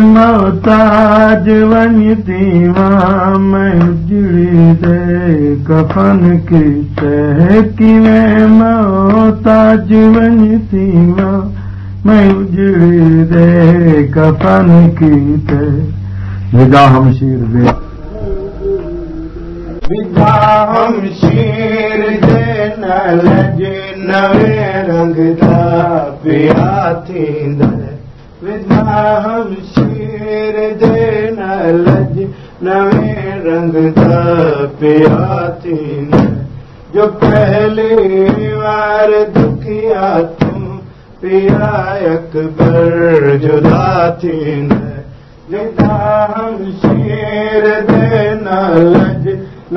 मोहताज वञी की मोहताज वञी उजड़ी दे कफन की दे। विदा हमशीर दे नलज नवे रंग दा पिया थींदे विदा हमशीर दे नलज नवे रंग दा पिया जो पहली बार दुखिया तुम पिया अकबर जुदा थींदे विदा हमशीर दे नलज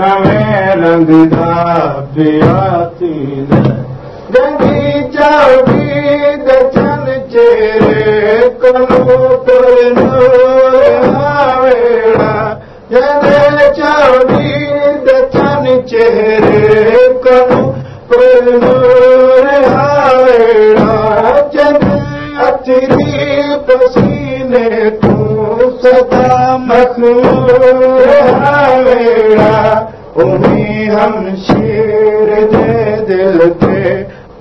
नवे रंग दा पिया गंगी चौकी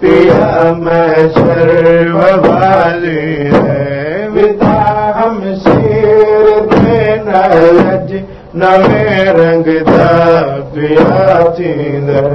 पिया मैं शर्व वाले है विदा नवे रंग दा पिया थींदे